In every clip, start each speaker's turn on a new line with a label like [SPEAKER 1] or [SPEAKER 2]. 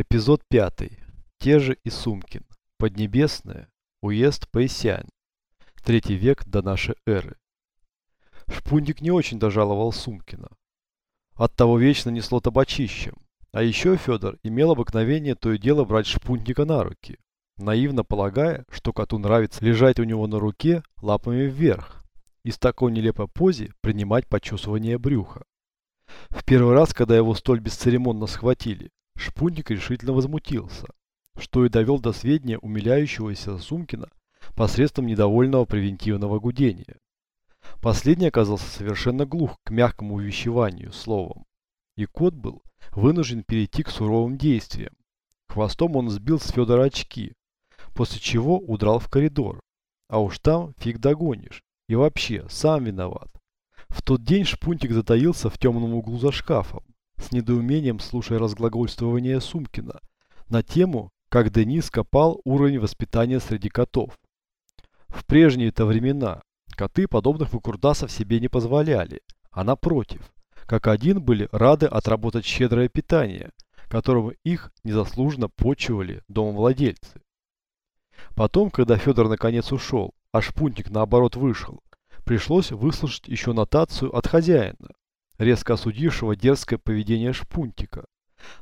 [SPEAKER 1] Эпизод 5. Те же и Сумкин. Поднебесная. Уезд Пэйсянь. Третий век до нашей эры. Шпунтик не очень дожаловал Сумкина. Оттого вечно несло табачищем. А еще Федор имел обыкновение то и дело брать Шпунтика на руки, наивно полагая, что коту нравится лежать у него на руке лапами вверх и с такой нелепой позе принимать почесывание брюха. В первый раз, когда его столь бесцеремонно схватили, Шпунтик решительно возмутился, что и довел до сведения умиляющегося Сумкина посредством недовольного превентивного гудения. Последний оказался совершенно глух к мягкому увещеванию словом, и кот был вынужден перейти к суровым действиям. Хвостом он сбил с Федора очки, после чего удрал в коридор. А уж там фиг догонишь. И вообще, сам виноват. В тот день Шпунтик затаился в темном углу за шкафом, с недоумением слушая разглагольствование Сумкина на тему, как Денис копал уровень воспитания среди котов. В прежние-то времена коты подобных выкурдасов себе не позволяли, а напротив, как один были рады отработать щедрое питание, которого их незаслуженно почивали домовладельцы. Потом, когда Федор наконец ушел, а Шпунтик наоборот вышел, пришлось выслушать еще нотацию от хозяина, резко осудившего дерзкое поведение Шпунтика,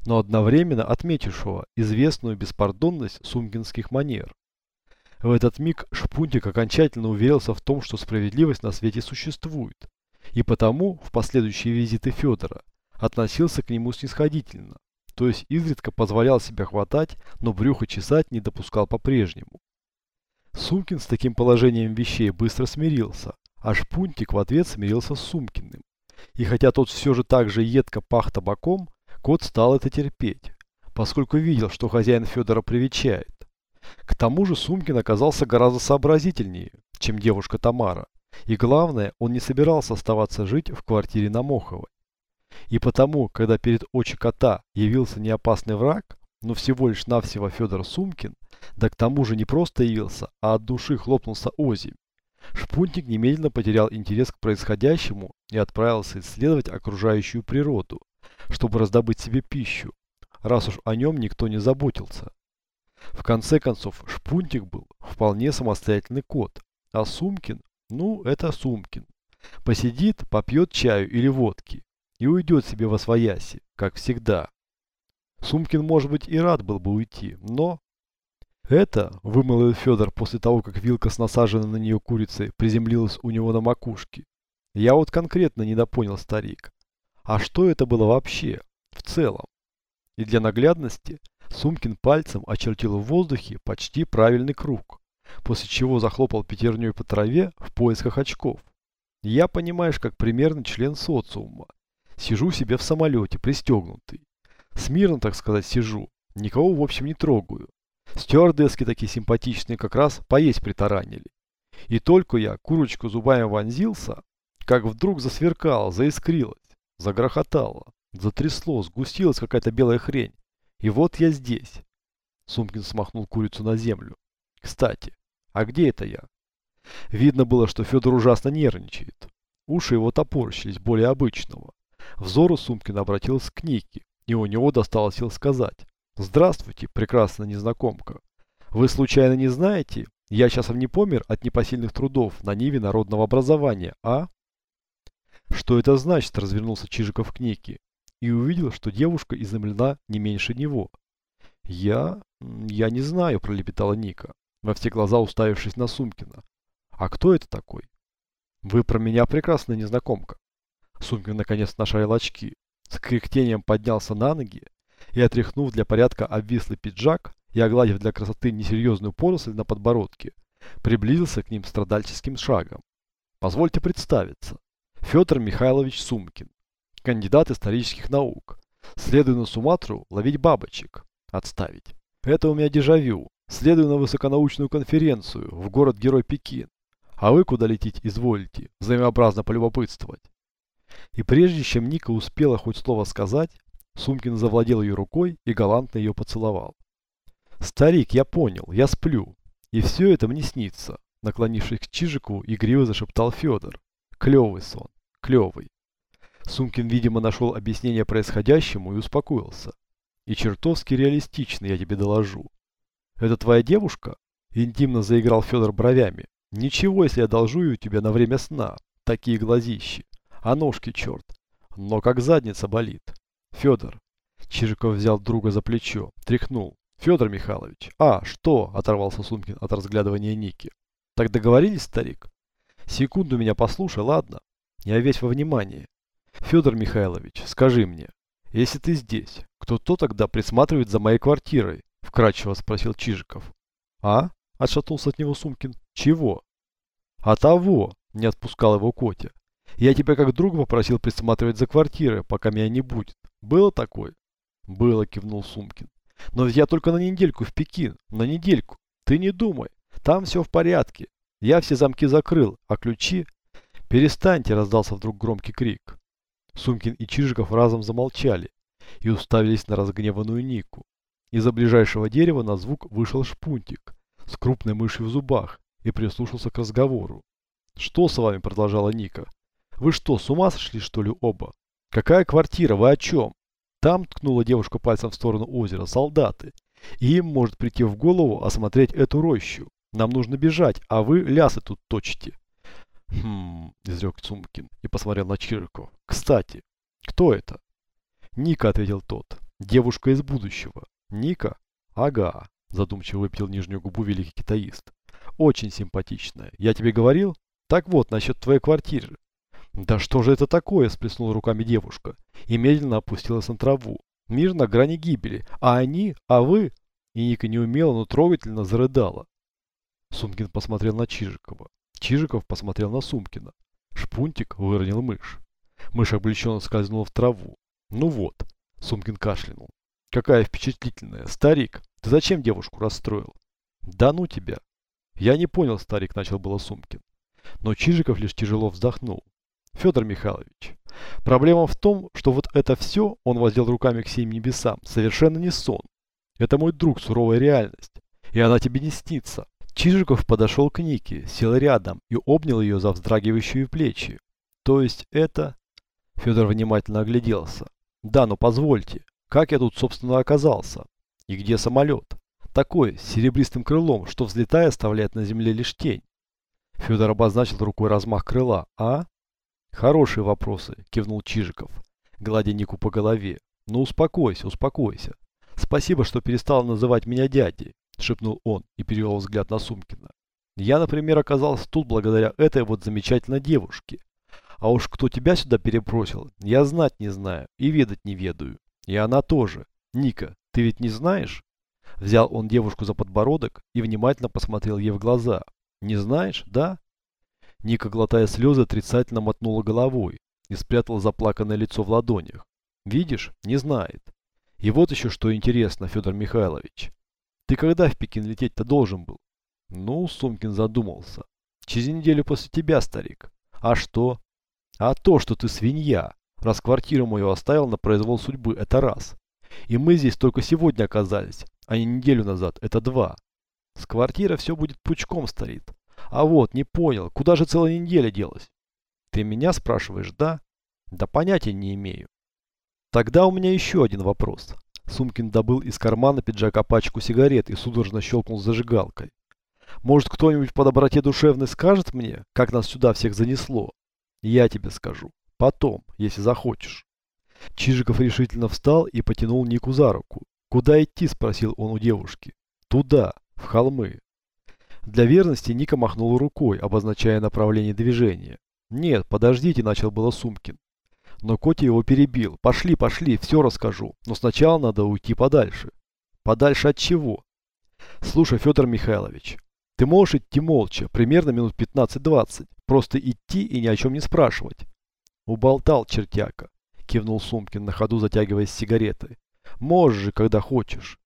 [SPEAKER 1] но одновременно отметившего известную беспардонность сумкинских манер. В этот миг Шпунтик окончательно уверился в том, что справедливость на свете существует, и потому в последующие визиты Федора относился к нему снисходительно, то есть изредка позволял себя хватать, но брюхо чесать не допускал по-прежнему. Сумкин с таким положением вещей быстро смирился, а Шпунтик в ответ смирился с Сумкиным. И хотя тот все же так же едко пах табаком, кот стал это терпеть, поскольку видел, что хозяин Федора привечает. К тому же Сумкин оказался гораздо сообразительнее, чем девушка Тамара. И главное, он не собирался оставаться жить в квартире на Моховой. И потому, когда перед очи кота явился неопасный враг, но всего лишь навсего Федор Сумкин, да к тому же не просто явился, а от души хлопнулся озимь, Шпунтик немедленно потерял интерес к происходящему и отправился исследовать окружающую природу, чтобы раздобыть себе пищу, раз уж о нем никто не заботился. В конце концов, Шпунтик был вполне самостоятельный кот, а Сумкин, ну, это Сумкин. Посидит, попьет чаю или водки, и уйдет себе во свояси, как всегда. Сумкин, может быть, и рад был бы уйти, но... Это, вымолвил Федор после того, как вилка с насаженной на нее курицей приземлилась у него на макушке. Я вот конкретно недопонял, старик. А что это было вообще, в целом? И для наглядности Сумкин пальцем очертил в воздухе почти правильный круг, после чего захлопал пятерней по траве в поисках очков. Я, понимаешь, как примерный член социума. Сижу себе в самолете, пристегнутый. Смирно, так сказать, сижу. Никого, в общем, не трогаю. Стюардесски такие симпатичные как раз поесть притаранили. И только я курочку зубами вонзился, как вдруг засверкало, заискрилось, загрохотало, затрясло, сгустилась какая-то белая хрень. И вот я здесь. Сумкин смахнул курицу на землю. Кстати, а где это я? Видно было, что Федор ужасно нервничает. Уши его топорщились более обычного. Взору Сумкин обратился к Нике, и у него достало сил сказать. «Здравствуйте, прекрасная незнакомка. Вы случайно не знаете, я часом не помер от непосильных трудов на ниве народного образования, а?» «Что это значит?» – развернулся Чижиков к Нике и увидел, что девушка изумлена не меньше него. «Я... я не знаю», – пролепетала Ника, во все глаза уставившись на Сумкина. «А кто это такой?» «Вы про меня прекрасная незнакомка». Сумкин наконец нашарил очки, с кряхтением поднялся на ноги и, отряхнув для порядка обвислый пиджак и огладив для красоты несерьезную поросль на подбородке, приблизился к ним страдальческим шагом. «Позвольте представиться. Федор Михайлович Сумкин, кандидат исторических наук. Следую на Суматру ловить бабочек. Отставить. Это у меня дежавю. Следую на высоконаучную конференцию в город-герой Пекин. А вы куда лететь изволите, взаимообразно полюбопытствовать. И прежде чем Ника успела хоть слово сказать, Сумкин завладел ее рукой и галантно ее поцеловал. «Старик, я понял, я сплю. И все это мне снится», наклонившись к Чижику, игриво зашептал Федор. «Клевый сон, клевый». Сумкин, видимо, нашел объяснение происходящему и успокоился. И чертовски реалистичный, я тебе доложу. Это твоя девушка? Интимно заиграл Федор бровями. Ничего, если я должу ее у тебя на время сна. Такие глазищи. А ножки, черт. Но как задница болит. Федор. Чижиков взял друга за плечо. Тряхнул. Федор Михайлович. А, что? Оторвался Сумкин от разглядывания Ники. Так договорились, старик? Секунду меня послушай, ладно? Я весь во внимании. Федор Михайлович, скажи мне, если ты здесь, кто-то тогда присматривает за моей квартирой? Вкратчиво спросил Чижиков. А? Отшатнулся от него Сумкин. Чего? А того, не отпускал его Котя. Я тебя как друга попросил присматривать за квартирой, пока меня не будет. Было такое? Было, кивнул Сумкин. Но я только на недельку в Пекин. На недельку. Ты не думай. Там все в порядке. Я все замки закрыл, а ключи... Перестаньте, раздался вдруг громкий крик. Сумкин и Чижиков разом замолчали и уставились на разгневанную Нику. Из-за ближайшего дерева на звук вышел шпунтик с крупной мышью в зубах и прислушался к разговору. «Что с вами?» – продолжала Ника. «Вы что, с ума сошли, что ли, оба? Какая квартира? Вы о чем?» Там ткнула девушка пальцем в сторону озера. Солдаты. И им может прийти в голову осмотреть эту рощу. Нам нужно бежать, а вы лясы тут точите. Хм, изрек Цумкин и посмотрел на Чирикова. Кстати, кто это? Ника, ответил тот. Девушка из будущего. Ника? Ага, задумчиво выпил нижнюю губу великий китаист. Очень симпатичная. Я тебе говорил? Так вот, насчет твоей квартиры. «Да что же это такое?» – сплеснула руками девушка и медленно опустилась на траву. «Мир на грани гибели, а они, а вы...» И Ника неумело, но трогательно зарыдала. Сумкин посмотрел на Чижикова. Чижиков посмотрел на Сумкина. Шпунтик выронил мышь. Мышь облегченно скользнула в траву. «Ну вот», – Сумкин кашлянул. «Какая впечатлительная. Старик, ты зачем девушку расстроил?» «Да ну тебя!» «Я не понял, старик», – начал было Сумкин. Но Чижиков лишь тяжело вздохнул. Федор Михайлович, проблема в том, что вот это все, он воздел руками к синим небесам, совершенно не сон. Это мой друг, суровая реальность. И она тебе не снится. Чижиков подошел к Нике, сел рядом и обнял ее за вздрагивающие плечи. То есть это... Федор внимательно огляделся. Да, но позвольте, как я тут, собственно, оказался? И где самолет? Такой, с серебристым крылом, что взлетая оставляет на земле лишь тень. Федор обозначил рукой размах крыла. А? Хорошие вопросы, кивнул Чижиков, гладя Нику по голове. Ну успокойся, успокойся. Спасибо, что перестал называть меня дядей, шепнул он и перевел взгляд на Сумкина. Я, например, оказался тут благодаря этой вот замечательной девушке. А уж кто тебя сюда перепросил, я знать не знаю и ведать не ведаю. И она тоже. Ника, ты ведь не знаешь? Взял он девушку за подбородок и внимательно посмотрел ей в глаза. Не знаешь, да? Ника, глотая слезы, отрицательно мотнула головой и спрятала заплаканное лицо в ладонях. Видишь, не знает. И вот еще что интересно, Федор Михайлович. Ты когда в Пекин лететь-то должен был? Ну, Сумкин задумался. Через неделю после тебя, старик. А что? А то, что ты свинья. Раз квартиру мою оставил на произвол судьбы, это раз. И мы здесь только сегодня оказались, а не неделю назад, это два. С квартиры все будет пучком стоит. А вот, не понял, куда же целая неделя делась? Ты меня спрашиваешь, да? Да понятия не имею. Тогда у меня еще один вопрос. Сумкин добыл из кармана пиджака пачку сигарет и судорожно щелкнул зажигалкой. Может, кто-нибудь по доброте душевной скажет мне, как нас сюда всех занесло? Я тебе скажу. Потом, если захочешь. Чижиков решительно встал и потянул Нику за руку. «Куда идти?» – спросил он у девушки. «Туда, в холмы. Для верности Ника махнул рукой, обозначая направление движения. «Нет, подождите», – начал было Сумкин. Но Котя его перебил. «Пошли, пошли, все расскажу. Но сначала надо уйти подальше». «Подальше от чего?» «Слушай, Федор Михайлович, ты можешь идти молча, примерно минут 15-20. Просто идти и ни о чем не спрашивать». «Уболтал чертяка», – кивнул Сумкин, на ходу затягиваясь сигаретой. «Можешь же, когда хочешь».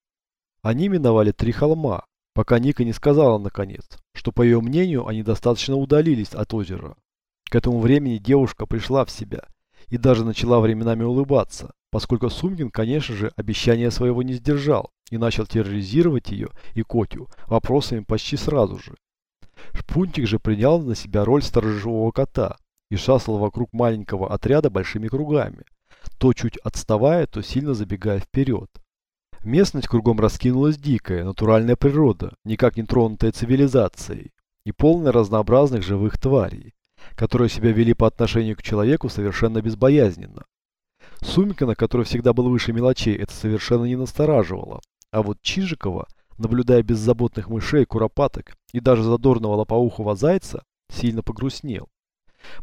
[SPEAKER 1] Они миновали три холма, пока Ника не сказала наконец, что по ее мнению они достаточно удалились от озера. К этому времени девушка пришла в себя и даже начала временами улыбаться, поскольку Сумкин, конечно же, обещания своего не сдержал и начал терроризировать ее и Котю вопросами почти сразу же. Шпунтик же принял на себя роль сторожевого кота и шастал вокруг маленького отряда большими кругами, то чуть отставая, то сильно забегая вперед. Местность кругом раскинулась дикая, натуральная природа, никак не тронутая цивилизацией, и полная разнообразных живых тварей, которые себя вели по отношению к человеку совершенно безбоязненно. Сумикина, который всегда был выше мелочей, это совершенно не настораживало, а вот Чижикова, наблюдая беззаботных мышей, куропаток и даже задорного лопоухого зайца, сильно погрустнел.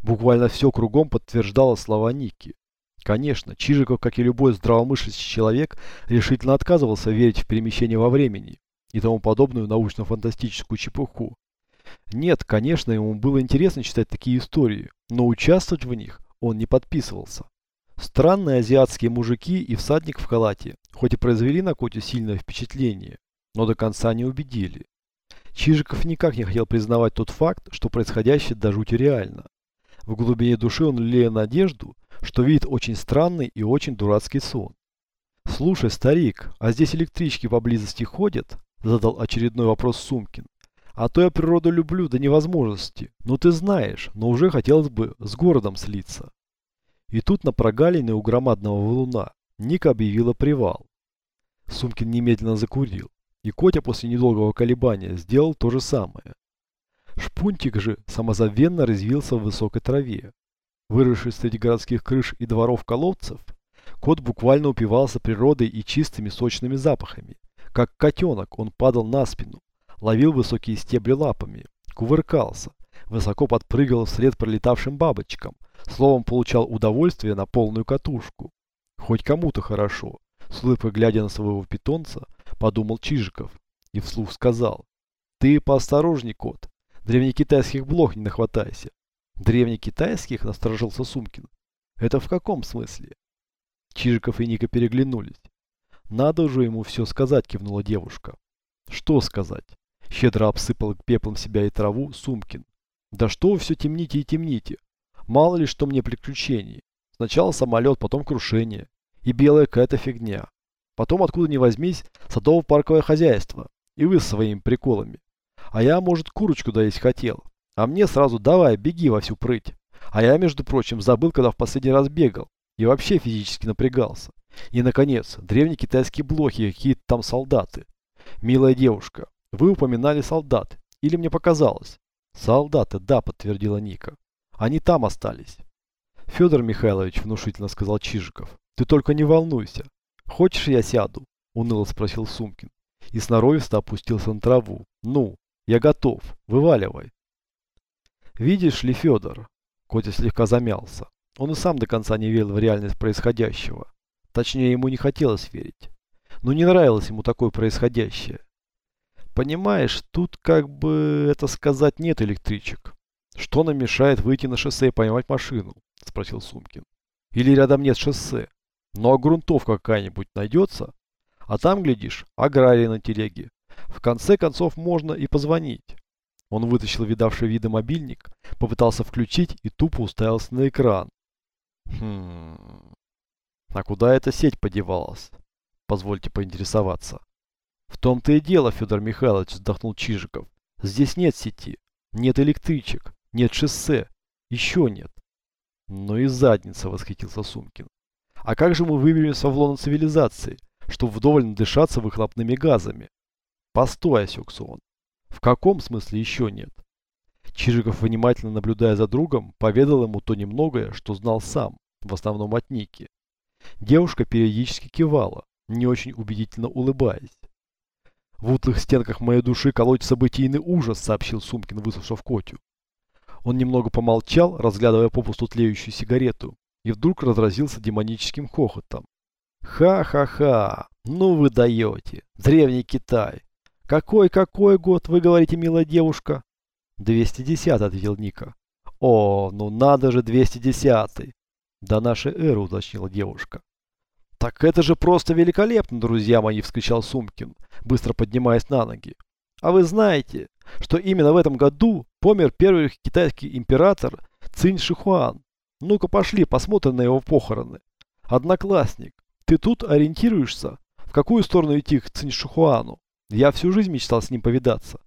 [SPEAKER 1] Буквально все кругом подтверждало слова Ники. Конечно, Чижиков, как и любой здравомыслящий человек, решительно отказывался верить в перемещение во времени и тому подобную научно-фантастическую чепуху. Нет, конечно, ему было интересно читать такие истории, но участвовать в них он не подписывался. Странные азиатские мужики и всадник в халате, хоть и произвели на Котю сильное впечатление, но до конца не убедили. Чижиков никак не хотел признавать тот факт, что происходящее до жути реально. В глубине души он лелея надежду, что видит очень странный и очень дурацкий сон. «Слушай, старик, а здесь электрички поблизости ходят?» Задал очередной вопрос Сумкин. «А то я природу люблю до невозможности. Ну ты знаешь, но уже хотелось бы с городом слиться». И тут на прогалине у громадного валуна Ника объявила привал. Сумкин немедленно закурил, и Котя после недолгого колебания сделал то же самое. Шпунтик же самозабвенно развился в высокой траве. Выросший среди городских крыш и дворов колодцев, кот буквально упивался природой и чистыми сочными запахами. Как котенок он падал на спину, ловил высокие стебли лапами, кувыркался, высоко подпрыгивал вслед пролетавшим бабочкам, словом получал удовольствие на полную катушку. Хоть кому-то хорошо, с улыбкой глядя на своего питомца, подумал Чижиков и вслух сказал. Ты поосторожней, кот, древнекитайских блох не нахватайся. Древнекитайских, насторожился Сумкин. Это в каком смысле? Чижиков и Ника переглянулись. Надо уже ему все сказать, кивнула девушка. Что сказать? Щедро обсыпал пеплом себя и траву Сумкин. Да что вы все темните и темните? Мало ли что мне приключений. Сначала самолет, потом крушение. И белая какая-то фигня. Потом откуда ни возьмись, садово-парковое хозяйство. И вы с своими приколами. А я, может, курочку доесть хотел. А мне сразу давай, беги во всю прыть. А я, между прочим, забыл, когда в последний раз бегал. И вообще физически напрягался. И, наконец, древние китайские блохи, какие-то там солдаты. Милая девушка, вы упоминали солдат. Или мне показалось? Солдаты, да, подтвердила Ника. Они там остались. Федор Михайлович, внушительно сказал Чижиков, ты только не волнуйся. Хочешь, я сяду? Уныло спросил Сумкин. И сноровисто опустился на траву. Ну, я готов. Вываливай. Видишь ли, Федор, Котя слегка замялся. Он и сам до конца не верил в реальность происходящего. Точнее, ему не хотелось верить. Но не нравилось ему такое происходящее. Понимаешь, тут как бы, это сказать, нет электричек. Что нам мешает выйти на шоссе и поймать машину? Спросил Сумкин. Или рядом нет шоссе. Ну а грунтовка какая-нибудь найдется? А там, глядишь, аграрий на телеге. В конце концов можно и позвонить. Он вытащил видавший виды мобильник, попытался включить и тупо уставился на экран. Хм... А куда эта сеть подевалась? Позвольте поинтересоваться. В том-то и дело, Федор Михайлович, вздохнул Чижиков. Здесь нет сети, нет электричек, нет шоссе, еще нет. Ну и задница, восхитился Сумкин. А как же мы выберемся в лоно цивилизации, чтобы вдоволь надышаться выхлопными газами? Постой, осекся он. В каком смысле еще нет? Чижиков, внимательно наблюдая за другом, поведал ему то немногое, что знал сам, в основном от Ники. Девушка периодически кивала, не очень убедительно улыбаясь. «В утлых стенках моей души колотится бытийный ужас», — сообщил Сумкин, выслушав Котю. Он немного помолчал, разглядывая попусту тлеющую сигарету, и вдруг разразился демоническим хохотом. «Ха-ха-ха! Ну вы даете! Древний Китай! «Какой-какой год, вы говорите, милая девушка?» «210», — ответил Ника. «О, ну надо же, 210-й!» «До нашей эры», — уточнила девушка. «Так это же просто великолепно, друзья мои!» — вскричал Сумкин, быстро поднимаясь на ноги. «А вы знаете, что именно в этом году помер первый китайский император Цинь Шихуан? Ну-ка пошли, посмотрим на его похороны. Одноклассник, ты тут ориентируешься? В какую сторону идти к Цинь Шихуану?» Я всю жизнь мечтал с ним повидаться.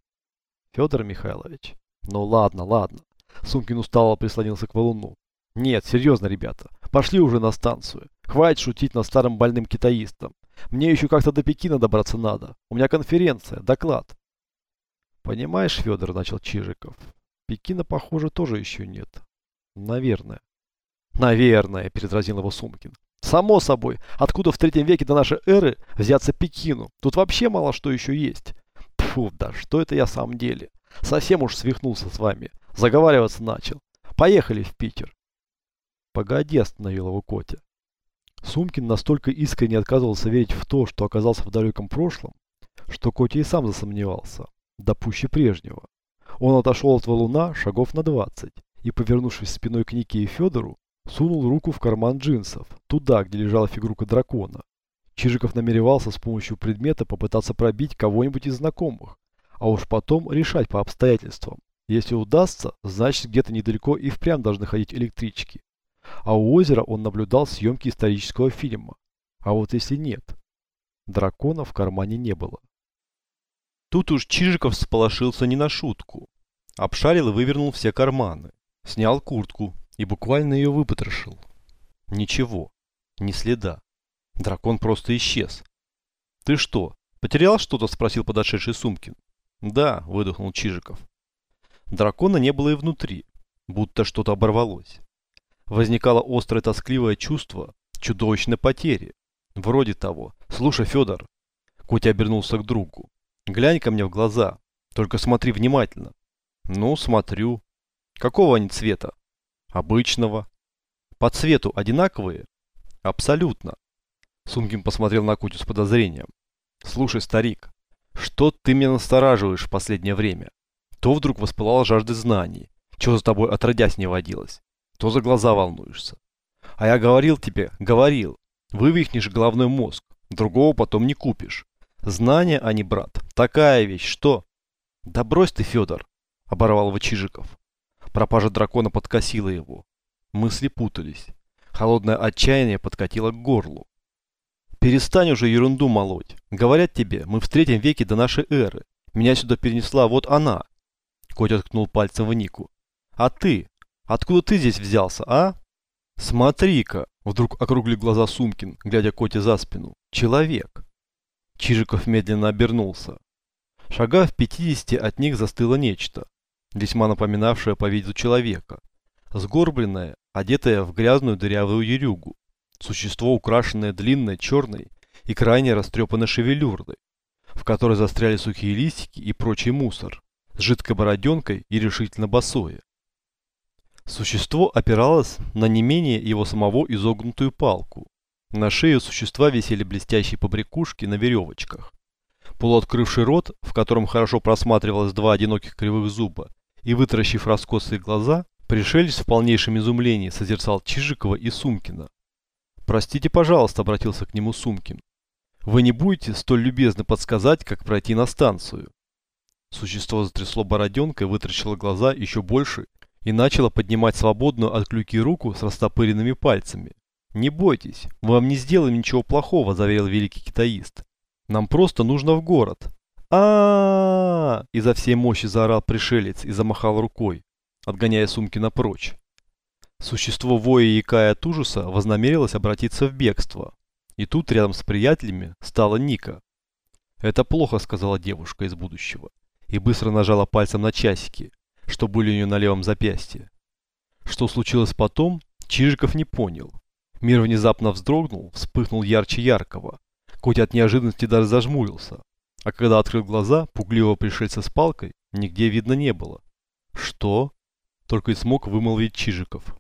[SPEAKER 1] Федор Михайлович. Ну ладно, ладно. Сумкин устало прислонился к валуну. Нет, серьезно, ребята. Пошли уже на станцию. Хватит шутить над старым больным китаистом. Мне еще как-то до Пекина добраться надо. У меня конференция, доклад. Понимаешь, Федор, начал Чижиков. Пекина, похоже, тоже еще нет. Наверное. Наверное, передразнил его Сумкин. Само собой, откуда в третьем веке до нашей эры взяться Пекину? Тут вообще мало что еще есть. Фу, да что это я сам деле? Совсем уж свихнулся с вами. Заговариваться начал. Поехали в Питер. Погоди, остановил его Котя. Сумкин настолько искренне отказывался верить в то, что оказался в далеком прошлом, что Котя и сам засомневался, да пуще прежнего. Он отошел от валуна шагов на двадцать и, повернувшись спиной к Нике и Федору, сунул руку в карман джинсов, туда, где лежала фигурка дракона. Чижиков намеревался с помощью предмета попытаться пробить кого-нибудь из знакомых, а уж потом решать по обстоятельствам. Если удастся, значит где-то недалеко и впрямь должны ходить электрички. А у озера он наблюдал съемки исторического фильма. А вот если нет, дракона в кармане не было.
[SPEAKER 2] Тут уж Чижиков сполошился не на шутку. Обшарил и вывернул все карманы. Снял куртку и буквально ее выпотрошил. Ничего, ни следа. Дракон просто исчез. «Ты что, потерял что-то?» – спросил подошедший Сумкин. «Да», – выдохнул Чижиков. Дракона не было и внутри, будто что-то оборвалось. Возникало острое тоскливое чувство чудовищной потери. Вроде того. «Слушай, Федор». Котя обернулся к другу. «Глянь ко мне в глаза. Только смотри внимательно». «Ну, смотрю». «Какого они цвета?» «Обычного». «По цвету одинаковые?» «Абсолютно». Сумкин посмотрел на Котю с подозрением. «Слушай, старик, что ты меня настораживаешь в последнее время? То вдруг воспылала жажда знаний, чего за тобой отродясь не водилось, то за глаза волнуешься. А я говорил тебе, говорил, вывихнешь головной мозг, другого потом не купишь. Знания, а не брат, такая вещь, что? Да брось ты, Федор, оборвал его Чижиков. Пропажа дракона подкосила его. Мысли путались. Холодное отчаяние подкатило к горлу. Перестань уже ерунду молоть. Говорят тебе, мы в третьем веке до нашей эры. Меня сюда перенесла вот она. Котя ткнул пальцем в Нику. А ты? Откуда ты здесь взялся, а? Смотри-ка, вдруг округлил глаза Сумкин, глядя Коте за спину. Человек. Чижиков медленно обернулся. Шага в пятидесяти от них застыло нечто, весьма напоминавшее по виду человека. Сгорбленное, одетое в грязную дырявую ерюгу. Существо, украшенное длинной, черной и крайне растрепанной шевелюрой, в которой застряли сухие листики и прочий мусор, с жидкой бороденкой и решительно босое. Существо опиралось на не менее его самого изогнутую палку. На шее существа висели блестящие побрякушки на веревочках. Полуоткрывший рот, в котором хорошо просматривалось два одиноких кривых зуба, и вытаращив раскосые глаза, пришелец в полнейшем изумлении созерцал Чижикова и Сумкина. «Простите, пожалуйста», — обратился к нему Сумкин. «Вы не будете столь любезны подсказать, как пройти на станцию?» Существо затрясло бороденкой, вытрачило глаза еще больше и начало поднимать свободную от клюки руку с растопыренными пальцами. «Не бойтесь, мы вам не сделаем ничего плохого», — заверил великий китаист. «Нам просто нужно в город». А, -а, -а, изо всей мощи заорал пришелец и замахал рукой, отгоняя Сумкина прочь. Существо воя и якая от ужаса вознамерилось обратиться в бегство. И тут рядом с приятелями стала Ника. «Это плохо», — сказала девушка из будущего. И быстро нажала пальцем на часики, что были у нее на левом запястье. Что случилось потом, Чижиков не понял. Мир внезапно вздрогнул, вспыхнул ярче яркого. Коть от неожиданности даже зажмурился. А когда открыл глаза, пугливого пришельца с палкой нигде видно не было. «Что?» — только и смог вымолвить Чижиков.